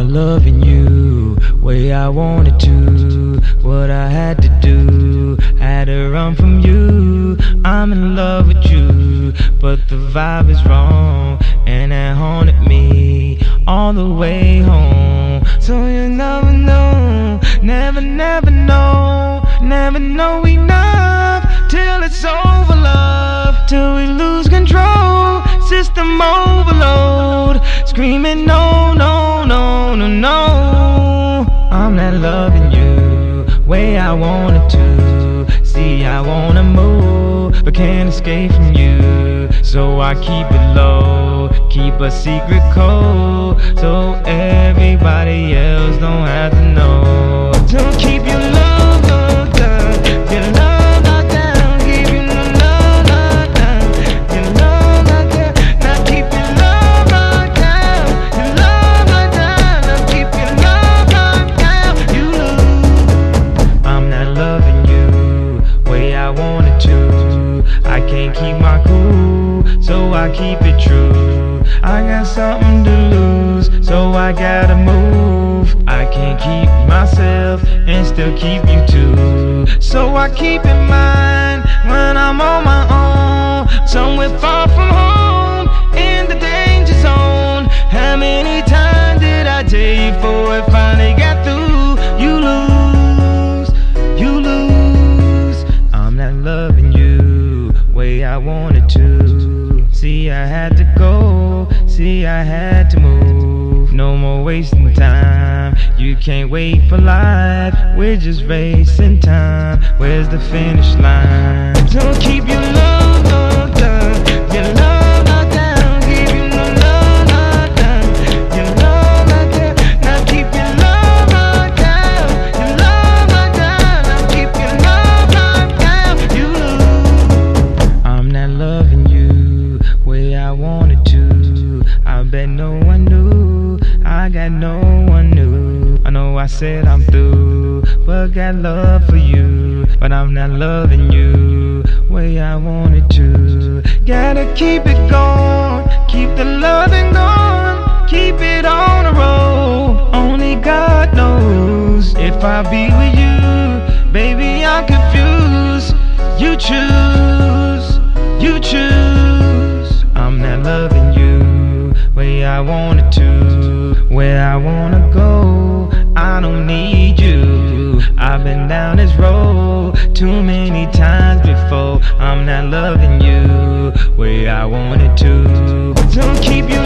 loving you way I wanted to. What I had to do, had to run from you. I'm in love with you, but the vibe is wrong, and it haunted me all the way home. So you never know, never, never know, never know enough till it's over, love, till we lose control. System overload, screaming no, loving you way I wanted to. See, I wanna move, but can't escape from you. So I keep it low, keep a secret code, so everybody else don't have to know. Don't keep your keep my cool, so I keep it true. I got something to lose, so I gotta move. I can't keep myself and still keep you too. So I keep in mind when I'm on my own, somewhere far from home, in the danger zone. How many times did I tell you before it finally got through? You lose, you lose. I'm not loving you way I wanted to. See, I had to go. See, I had to move. No more wasting time. You can't wait for life. We're just racing time. Where's the finish line? Don't keep your bet no one knew. I got no one new. I know I said I'm through, but got love for you. But I'm not loving you way I wanted to. Gotta keep it going, keep the loving going, keep it on the road. Only God knows if I be with you, baby. I'm confused. You choose, you choose. I'm not loving you way I wanted to, where I wanna go. I don't need you. I've been down this road too many times before. I'm not loving you way I wanted to. Don't keep you